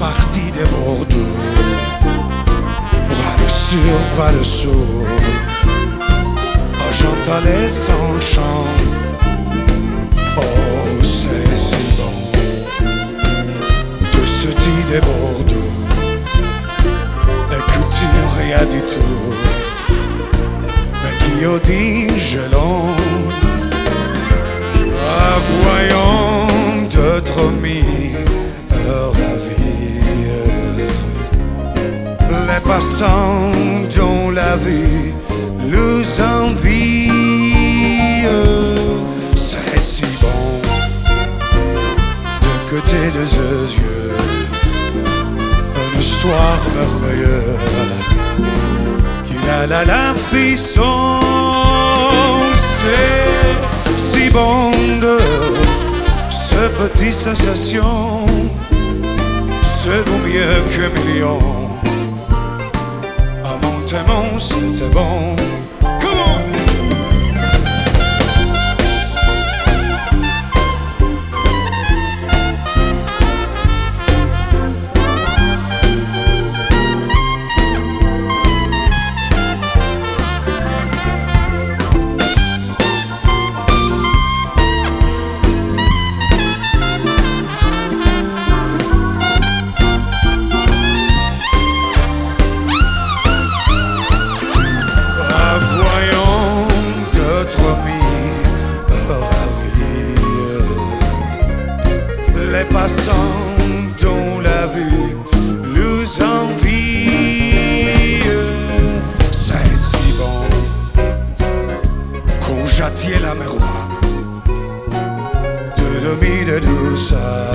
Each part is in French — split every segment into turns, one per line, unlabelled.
parti des Bordeaux. Bras dessus, bras sourd. Oh, j'entendais son chant. Oh, c'est si bon de se dit des Bordeaux. Écoute, rien du tout. Mais qui au dit, je l'en Passants dont la vie nous envie. C'est si bon de côté de ses yeux. Un soir merveilleux. Il a la la. C'est si bon de ce petit sensation. Ce vaut mieux que millions. Mon témoin, c'était bon. Les passants dont la vue nous envie. C'est si bon qu'on j'attire la miroir de demi de douceur.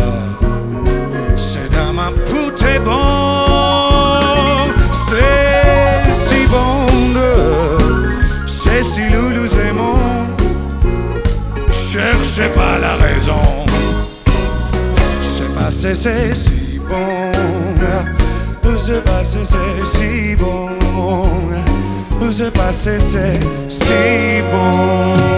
C'est dans ma poutre bon, c'est si bon c'est si nous nous aimons. Cherchez pas la raison, passé, c'est si bon. C'est passé, c'est si bon. C'est passé, c'est si bon.